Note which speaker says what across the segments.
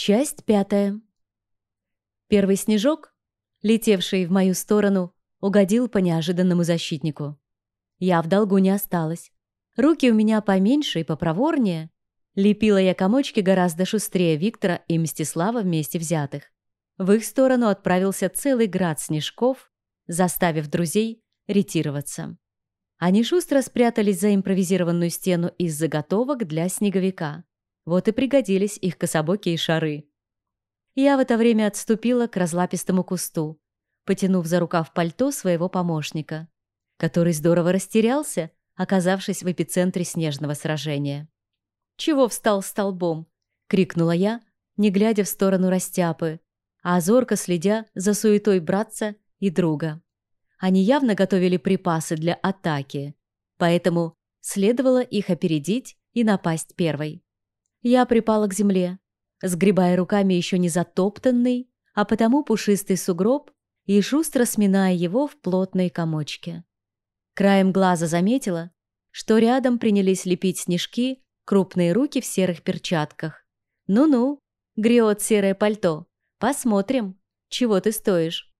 Speaker 1: Часть пятая. Первый снежок, летевший в мою сторону, угодил по неожиданному защитнику. Я в долгу не осталась. Руки у меня поменьше и попроворнее. Лепила я комочки гораздо шустрее Виктора и Мстислава вместе взятых. В их сторону отправился целый град снежков, заставив друзей ретироваться. Они шустро спрятались за импровизированную стену из заготовок для снеговика. Вот и пригодились их кособокие шары. Я в это время отступила к разлапистому кусту, потянув за рукав пальто своего помощника, который здорово растерялся, оказавшись в эпицентре снежного сражения. «Чего встал столбом?» — крикнула я, не глядя в сторону растяпы, а зорко следя за суетой братца и друга. Они явно готовили припасы для атаки, поэтому следовало их опередить и напасть первой. Я припала к земле, сгребая руками еще не затоптанный, а потому пушистый сугроб и шустро сминая его в плотные комочки. Краем глаза заметила, что рядом принялись лепить снежки крупные руки в серых перчатках. «Ну-ну, грет серое пальто. Посмотрим, чего ты стоишь».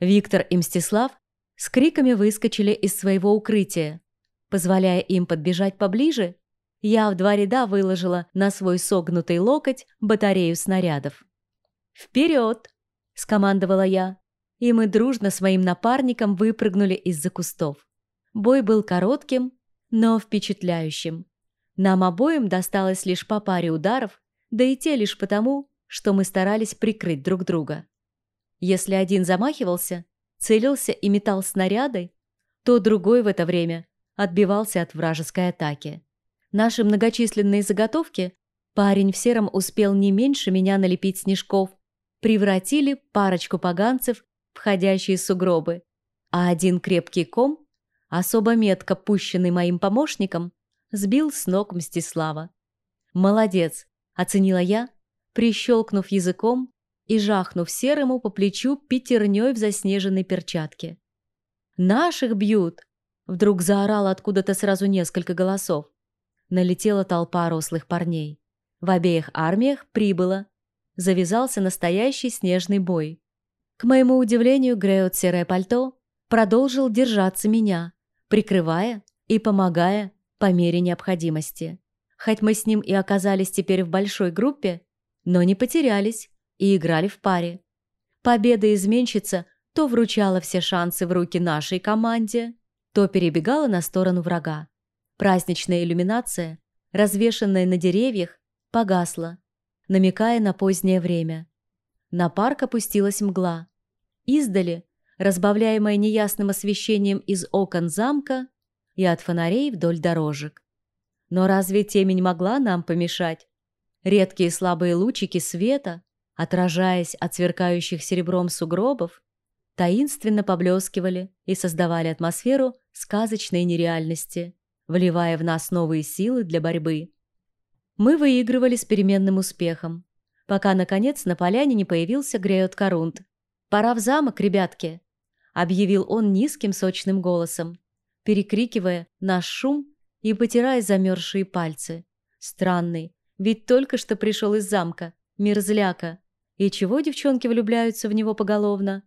Speaker 1: Виктор и Мстислав с криками выскочили из своего укрытия. Позволяя им подбежать поближе, я в два ряда выложила на свой согнутый локоть батарею снарядов. «Вперед!» – скомандовала я, и мы дружно своим напарником выпрыгнули из-за кустов. Бой был коротким, но впечатляющим. Нам обоим досталось лишь по паре ударов, да и те лишь потому, что мы старались прикрыть друг друга. Если один замахивался, целился и метал снаряды, то другой в это время отбивался от вражеской атаки. Наши многочисленные заготовки парень в сером успел не меньше меня налепить снежков, превратили парочку поганцев в ходящие сугробы, а один крепкий ком, особо метко пущенный моим помощником, сбил с ног Мстислава. «Молодец!» – оценила я, прищелкнув языком и жахнув серому по плечу пятерней в заснеженной перчатке. «Наших бьют!» – вдруг заорало откуда-то сразу несколько голосов налетела толпа рослых парней. В обеих армиях прибыло. Завязался настоящий снежный бой. К моему удивлению, Греот Серое Пальто продолжил держаться меня, прикрывая и помогая по мере необходимости. Хоть мы с ним и оказались теперь в большой группе, но не потерялись и играли в паре. Победа изменщица то вручала все шансы в руки нашей команде, то перебегала на сторону врага. Праздничная иллюминация, развешанная на деревьях, погасла, намекая на позднее время. На парк опустилась мгла. Издали, разбавляемая неясным освещением из окон замка и от фонарей вдоль дорожек. Но разве темень могла нам помешать? Редкие слабые лучики света, отражаясь от сверкающих серебром сугробов, таинственно поблескивали и создавали атмосферу сказочной нереальности вливая в нас новые силы для борьбы. Мы выигрывали с переменным успехом, пока, наконец, на поляне не появился Греот Корунт. «Пора в замок, ребятки!» — объявил он низким сочным голосом, перекрикивая наш шум и потирая замерзшие пальцы. Странный, ведь только что пришел из замка, мерзляка. И чего девчонки влюбляются в него поголовно?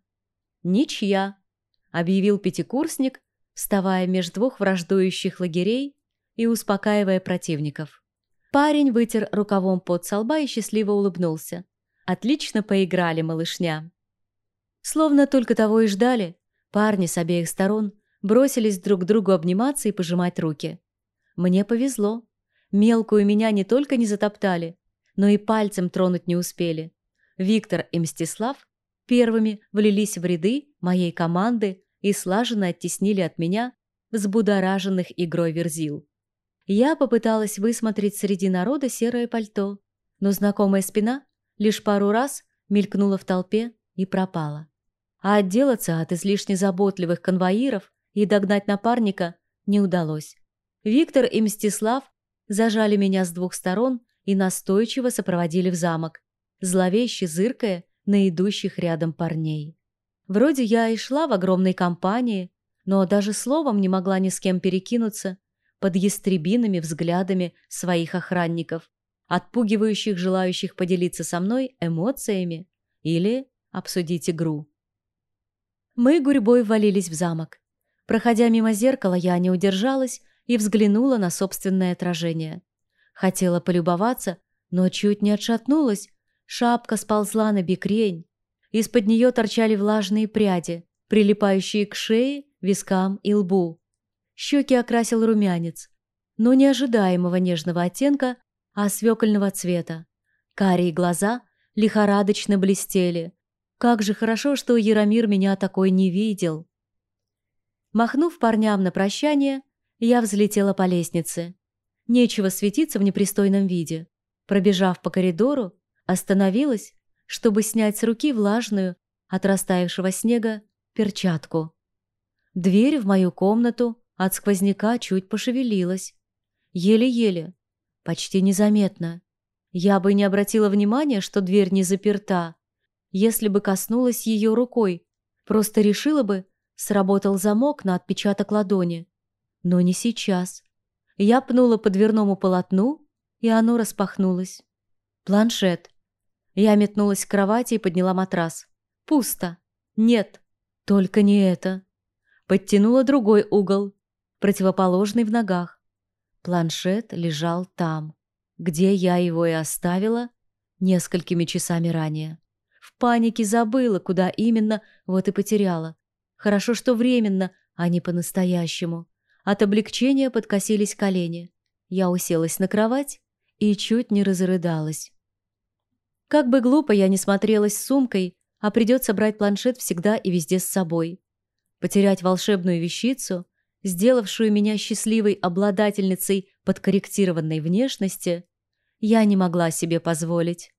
Speaker 1: «Ничья», — объявил пятикурсник, вставая между двух враждующих лагерей и успокаивая противников. Парень вытер рукавом под со лба и счастливо улыбнулся. «Отлично поиграли, малышня!» Словно только того и ждали, парни с обеих сторон бросились друг к другу обниматься и пожимать руки. Мне повезло. Мелкую меня не только не затоптали, но и пальцем тронуть не успели. Виктор и Мстислав первыми влились в ряды моей команды, и слаженно оттеснили от меня взбудораженных игрой верзил. Я попыталась высмотреть среди народа серое пальто, но знакомая спина лишь пару раз мелькнула в толпе и пропала. А отделаться от излишне заботливых конвоиров и догнать напарника не удалось. Виктор и Мстислав зажали меня с двух сторон и настойчиво сопроводили в замок, зловеще зыркая на идущих рядом парней. Вроде я и шла в огромной компании, но даже словом не могла ни с кем перекинуться под ястребиными взглядами своих охранников. отпугивающих желающих поделиться со мной эмоциями или обсудить игру. Мы гурьбой ввалились в замок. Проходя мимо зеркала, я не удержалась и взглянула на собственное отражение. Хотела полюбоваться, но чуть не отшатнулась. Шапка сползла на бикрень. Из-под нее торчали влажные пряди, прилипающие к шее, вискам и лбу. Щеки окрасил румянец, но не ожидаемого нежного оттенка, а свекольного цвета. Карие глаза лихорадочно блестели. Как же хорошо, что Яромир меня такой не видел. Махнув парням на прощание, я взлетела по лестнице. Нечего светиться в непристойном виде. Пробежав по коридору, остановилась, чтобы снять с руки влажную, от растаявшего снега, перчатку. Дверь в мою комнату от сквозняка чуть пошевелилась. Еле-еле, почти незаметно. Я бы не обратила внимания, что дверь не заперта, если бы коснулась ее рукой, просто решила бы, сработал замок на отпечаток ладони. Но не сейчас. Я пнула по дверному полотну, и оно распахнулось. Планшет. Я метнулась к кровати и подняла матрас. Пусто. Нет, только не это. Подтянула другой угол, противоположный в ногах. Планшет лежал там, где я его и оставила несколькими часами ранее. В панике забыла, куда именно, вот и потеряла. Хорошо, что временно, а не по-настоящему. От облегчения подкосились колени. Я уселась на кровать и чуть не разрыдалась. Как бы глупо я не смотрелась с сумкой, а придется брать планшет всегда и везде с собой. Потерять волшебную вещицу, сделавшую меня счастливой обладательницей подкорректированной внешности, я не могла себе позволить.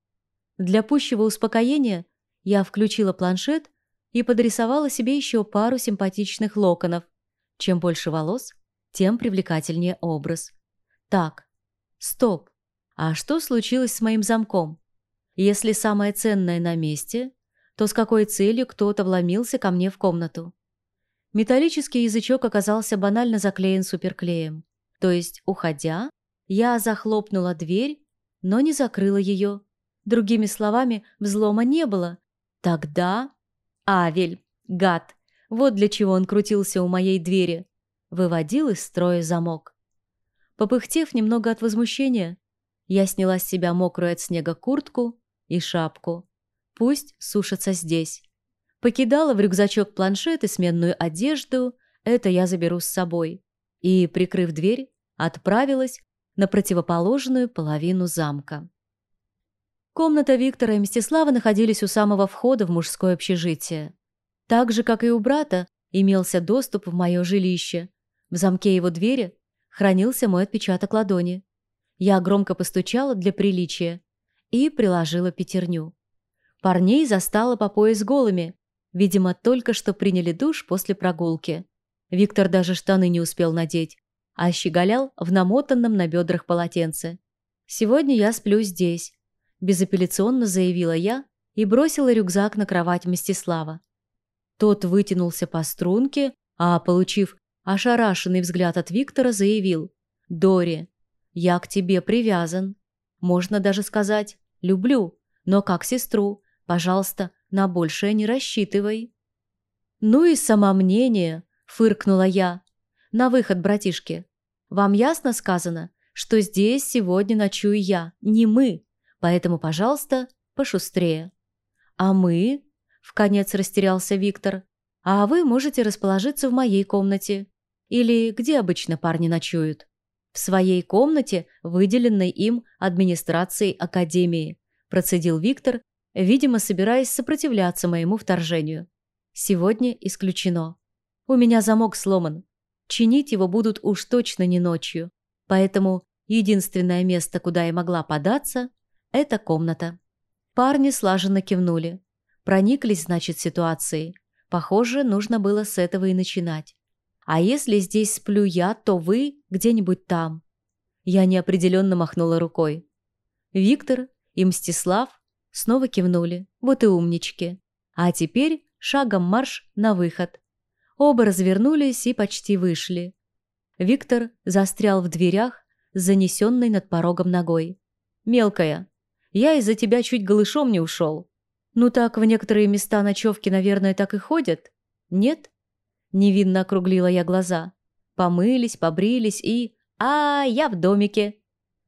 Speaker 1: Для пущего успокоения я включила планшет и подрисовала себе еще пару симпатичных локонов. Чем больше волос, тем привлекательнее образ. Так, стоп. А что случилось с моим замком? Если самое ценное на месте, то с какой целью кто-то вломился ко мне в комнату? Металлический язычок оказался банально заклеен суперклеем. То есть, уходя, я захлопнула дверь, но не закрыла ее. Другими словами, взлома не было. Тогда... Авель, гад, вот для чего он крутился у моей двери. Выводил из строя замок. Попыхтев немного от возмущения, я сняла с себя мокрую от снега куртку и шапку. Пусть сушатся здесь. Покидала в рюкзачок планшет и сменную одежду, это я заберу с собой. И, прикрыв дверь, отправилась на противоположную половину замка. Комната Виктора и Мстислава находились у самого входа в мужское общежитие. Так же, как и у брата, имелся доступ в мое жилище. В замке его двери хранился мой отпечаток ладони. Я громко постучала для приличия и приложила пятерню. Парней застала по пояс голыми, Видимо, только что приняли душ после прогулки. Виктор даже штаны не успел надеть, а щеголял в намотанном на бедрах полотенце. «Сегодня я сплю здесь», – безапелляционно заявила я и бросила рюкзак на кровать Мстислава. Тот вытянулся по струнке, а, получив ошарашенный взгляд от Виктора, заявил «Дори, я к тебе привязан. Можно даже сказать «люблю», но как сестру. Пожалуйста, на большее не рассчитывай». «Ну и самомнение», — фыркнула я. «На выход, братишки. Вам ясно сказано, что здесь сегодня ночую я, не мы, поэтому, пожалуйста, пошустрее». «А мы?» — вконец растерялся Виктор. «А вы можете расположиться в моей комнате. Или где обычно парни ночуют?» «В своей комнате, выделенной им администрацией Академии», процедил Виктор видимо, собираясь сопротивляться моему вторжению. Сегодня исключено. У меня замок сломан. Чинить его будут уж точно не ночью. Поэтому единственное место, куда я могла податься, это комната. Парни слаженно кивнули. Прониклись, значит, ситуацией. Похоже, нужно было с этого и начинать. А если здесь сплю я, то вы где-нибудь там. Я неопределенно махнула рукой. Виктор и Мстислав Снова кивнули. Вот и умнички. А теперь шагом марш на выход. Оба развернулись и почти вышли. Виктор застрял в дверях, занесенной над порогом ногой. Мелкая, я из-за тебя чуть голышом не ушел. Ну так в некоторые места ночевки, наверное, так и ходят? Нет? Невинно округлила я глаза. Помылись, побрились и... «А, я в домике!»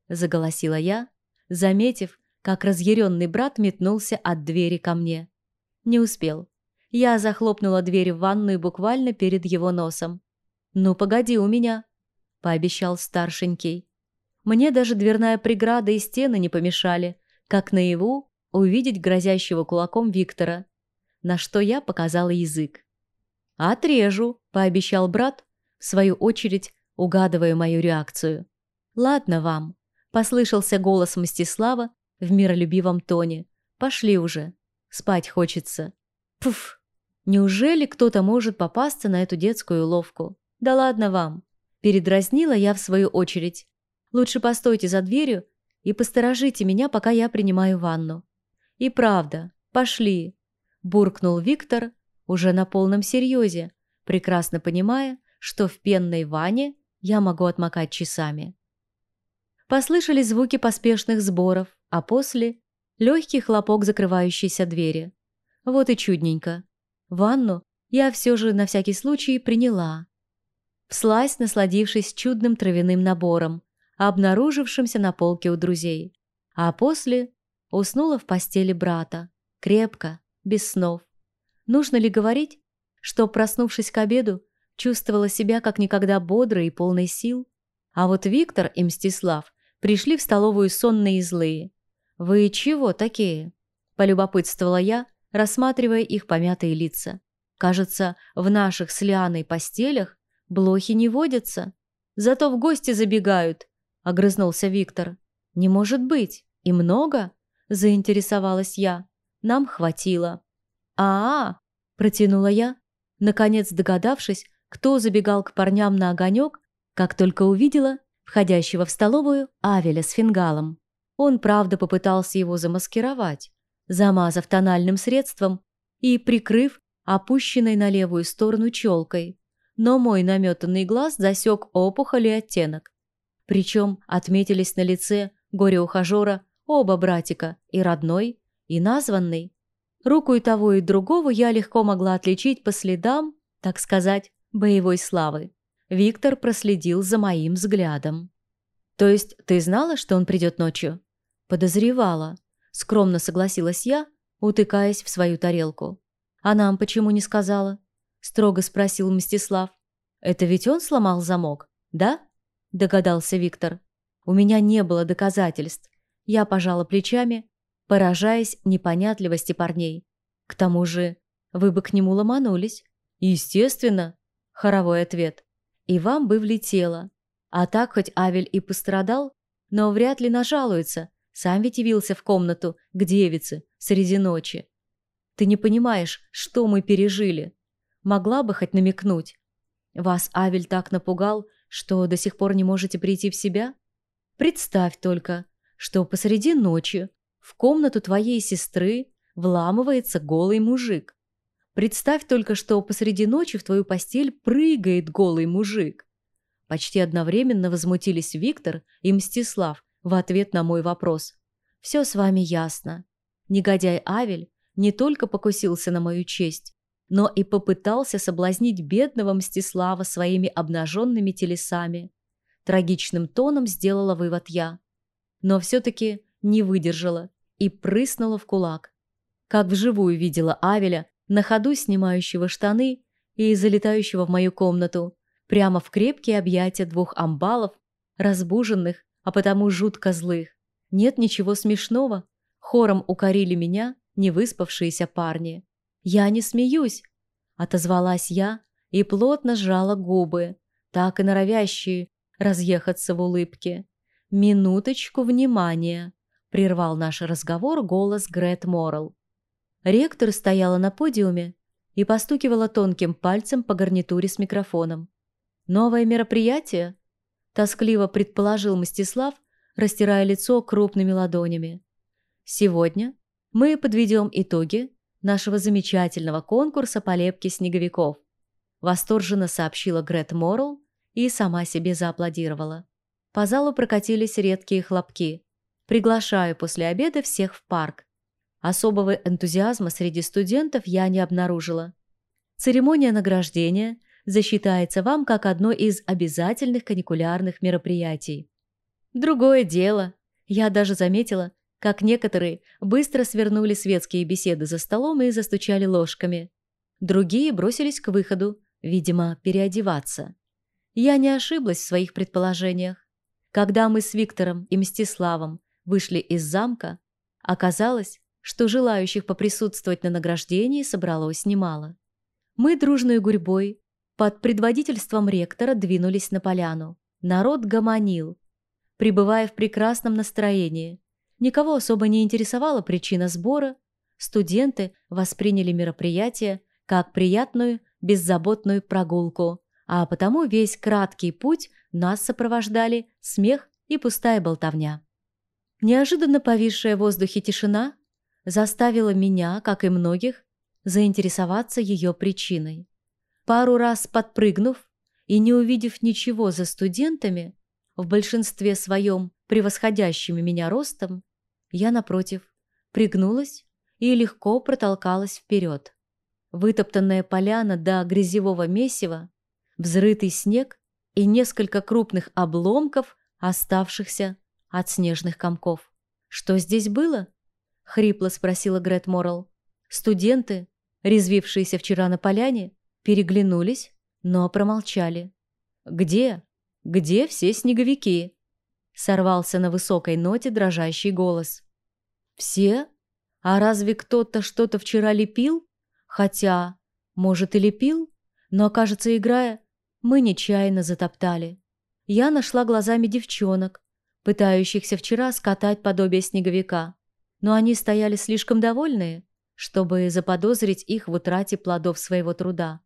Speaker 1: Заголосила я, заметив, как разъяренный брат метнулся от двери ко мне. Не успел. Я захлопнула дверь в ванную буквально перед его носом. «Ну, погоди у меня», — пообещал старшенький. Мне даже дверная преграда и стены не помешали, как наяву увидеть грозящего кулаком Виктора, на что я показала язык. «Отрежу», — пообещал брат, в свою очередь угадывая мою реакцию. «Ладно вам», — послышался голос Мстислава в миролюбивом тоне. «Пошли уже. Спать хочется». Пф! Неужели кто-то может попасться на эту детскую уловку? Да ладно вам. Передразнила я в свою очередь. Лучше постойте за дверью и посторожите меня, пока я принимаю ванну. И правда, пошли. Буркнул Виктор уже на полном серьезе, прекрасно понимая, что в пенной ванне я могу отмокать часами. Послышались звуки поспешных сборов, а после — легкий хлопок закрывающейся двери. Вот и чудненько. Ванну я все же на всякий случай приняла. Вслась, насладившись чудным травяным набором, обнаружившимся на полке у друзей. А после уснула в постели брата. Крепко, без снов. Нужно ли говорить, что, проснувшись к обеду, чувствовала себя как никогда бодрой и полной сил? А вот Виктор и Мстислав пришли в столовую сонные и злые. «Вы чего такие?» – полюбопытствовала я, рассматривая их помятые лица. «Кажется, в наших с Лианой постелях блохи не водятся. Зато в гости забегают», – огрызнулся Виктор. «Не может быть. И много?» – заинтересовалась я. «Нам хватило». «А-а!» – протянула я, наконец догадавшись, кто забегал к парням на огонек, как только увидела входящего в столовую Авеля с фингалом. Он, правда, попытался его замаскировать, замазав тональным средством и прикрыв опущенной на левую сторону челкой. Но мой наметанный глаз засек опухоль и оттенок. Причем отметились на лице горе-ухажера оба братика, и родной, и названный. Руку и того, и другого я легко могла отличить по следам, так сказать, боевой славы. Виктор проследил за моим взглядом. «То есть ты знала, что он придет ночью?» «Подозревала», — скромно согласилась я, утыкаясь в свою тарелку. «А нам почему не сказала?» — строго спросил Мстислав. «Это ведь он сломал замок, да?» — догадался Виктор. «У меня не было доказательств. Я пожала плечами, поражаясь непонятливости парней. К тому же вы бы к нему ломанулись. Естественно, Хоровой ответ. И вам бы влетело. А так хоть Авель и пострадал, но вряд ли нажалуется. Сам ведь явился в комнату к девице среди ночи. Ты не понимаешь, что мы пережили. Могла бы хоть намекнуть. Вас Авель так напугал, что до сих пор не можете прийти в себя? Представь только, что посреди ночи в комнату твоей сестры вламывается голый мужик. Представь только, что посреди ночи в твою постель прыгает голый мужик. Почти одновременно возмутились Виктор и Мстислав в ответ на мой вопрос. Все с вами ясно. Негодяй Авель не только покусился на мою честь, но и попытался соблазнить бедного Мстислава своими обнаженными телесами. Трагичным тоном сделала вывод я. Но все-таки не выдержала и прыснула в кулак. Как вживую видела Авеля на ходу снимающего штаны и залетающего в мою комнату, прямо в крепкие объятия двух амбалов, разбуженных, а потому жутко злых. Нет ничего смешного. Хором укорили меня невыспавшиеся парни. «Я не смеюсь», — отозвалась я и плотно сжала губы, так и норовящие разъехаться в улыбке. «Минуточку внимания», — прервал наш разговор голос Грет Моррелл. Ректор стояла на подиуме и постукивала тонким пальцем по гарнитуре с микрофоном. «Новое мероприятие?» – тоскливо предположил Мстислав, растирая лицо крупными ладонями. «Сегодня мы подведем итоги нашего замечательного конкурса по лепке снеговиков», – восторженно сообщила Грет Моррелл и сама себе зааплодировала. По залу прокатились редкие хлопки. Приглашаю после обеда всех в парк. Особого энтузиазма среди студентов я не обнаружила. Церемония награждения засчитается вам как одно из обязательных каникулярных мероприятий. Другое дело. Я даже заметила, как некоторые быстро свернули светские беседы за столом и застучали ложками. Другие бросились к выходу, видимо, переодеваться. Я не ошиблась в своих предположениях. Когда мы с Виктором и Мстиславом вышли из замка, оказалось, что желающих поприсутствовать на награждении собралось немало. Мы дружной гурьбой под предводительством ректора двинулись на поляну. Народ гомонил, пребывая в прекрасном настроении. Никого особо не интересовала причина сбора. Студенты восприняли мероприятие как приятную, беззаботную прогулку, а потому весь краткий путь нас сопровождали смех и пустая болтовня. Неожиданно повисшая в воздухе тишина заставила меня, как и многих, заинтересоваться ее причиной. Пару раз подпрыгнув и не увидев ничего за студентами, в большинстве своем превосходящими меня ростом, я, напротив, пригнулась и легко протолкалась вперед. Вытоптанная поляна до грязевого месива, взрытый снег и несколько крупных обломков, оставшихся от снежных комков. «Что здесь было?» — хрипло спросила Грет Моррелл. Студенты, резвившиеся вчера на поляне, переглянулись, но промолчали. «Где? Где все снеговики?» Сорвался на высокой ноте дрожащий голос. «Все? А разве кто-то что-то вчера лепил? Хотя, может, и лепил, но, кажется, играя, мы нечаянно затоптали. Я нашла глазами девчонок, пытающихся вчера скатать подобие снеговика, но они стояли слишком довольные, чтобы заподозрить их в утрате плодов своего труда.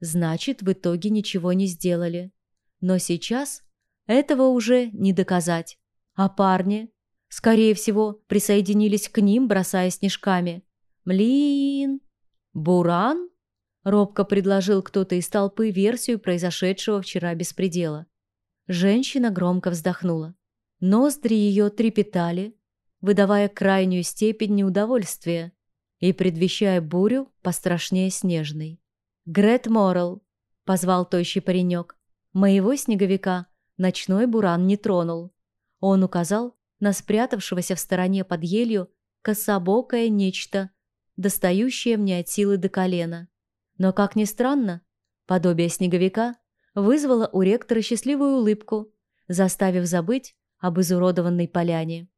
Speaker 1: Значит, в итоге ничего не сделали. Но сейчас этого уже не доказать. А парни, скорее всего, присоединились к ним, бросая снежками. «Млин! Буран?» Робко предложил кто-то из толпы версию произошедшего вчера беспредела. Женщина громко вздохнула. Ноздри ее трепетали, выдавая крайнюю степень неудовольствия и предвещая бурю пострашнее снежной. «Грет Моррелл», — позвал тощий паренек, — «моего снеговика ночной буран не тронул». Он указал на спрятавшегося в стороне под елью кособокое нечто, достающее мне от силы до колена. Но, как ни странно, подобие снеговика вызвало у ректора счастливую улыбку, заставив забыть об изуродованной поляне.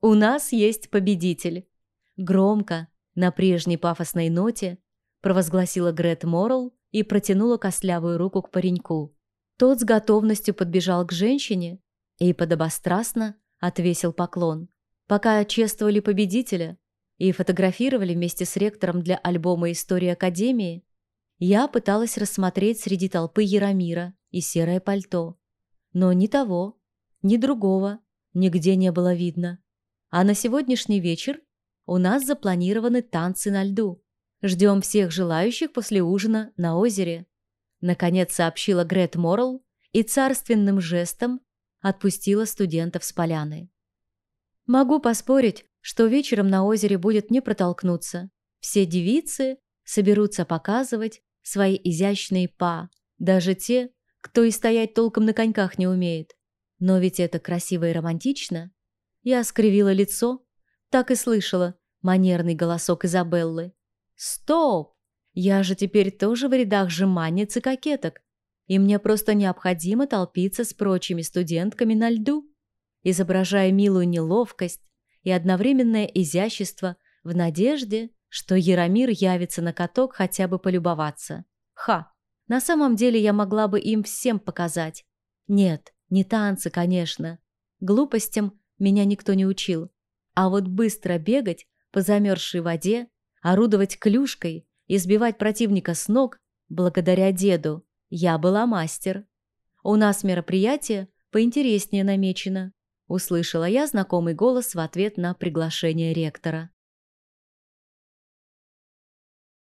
Speaker 1: «У нас есть победитель!» Громко, на прежней пафосной ноте, провозгласила Грет Моррелл и протянула костлявую руку к пареньку. Тот с готовностью подбежал к женщине и подобострастно отвесил поклон. Пока чествовали победителя и фотографировали вместе с ректором для альбома «История Академии», я пыталась рассмотреть среди толпы Яромира и серое пальто. Но ни того, ни другого нигде не было видно. А на сегодняшний вечер у нас запланированы танцы на льду. Ждем всех желающих после ужина на озере. Наконец сообщила Грет Моррелл и царственным жестом отпустила студентов с поляны. Могу поспорить, что вечером на озере будет не протолкнуться. Все девицы соберутся показывать свои изящные па, даже те, кто и стоять толком на коньках не умеет. Но ведь это красиво и романтично. Я скривила лицо, так и слышала манерный голосок Изабеллы. «Стоп! Я же теперь тоже в рядах жеманниц и кокеток, и мне просто необходимо толпиться с прочими студентками на льду, изображая милую неловкость и одновременное изящество в надежде, что Яромир явится на каток хотя бы полюбоваться. Ха! На самом деле я могла бы им всем показать. Нет, не танцы, конечно. Глупостям меня никто не учил. А вот быстро бегать по замерзшей воде, орудовать клюшкой и сбивать противника с ног, благодаря деду, я была мастер. У нас мероприятие поинтереснее намечено. Услышала я знакомый голос в ответ на приглашение ректора.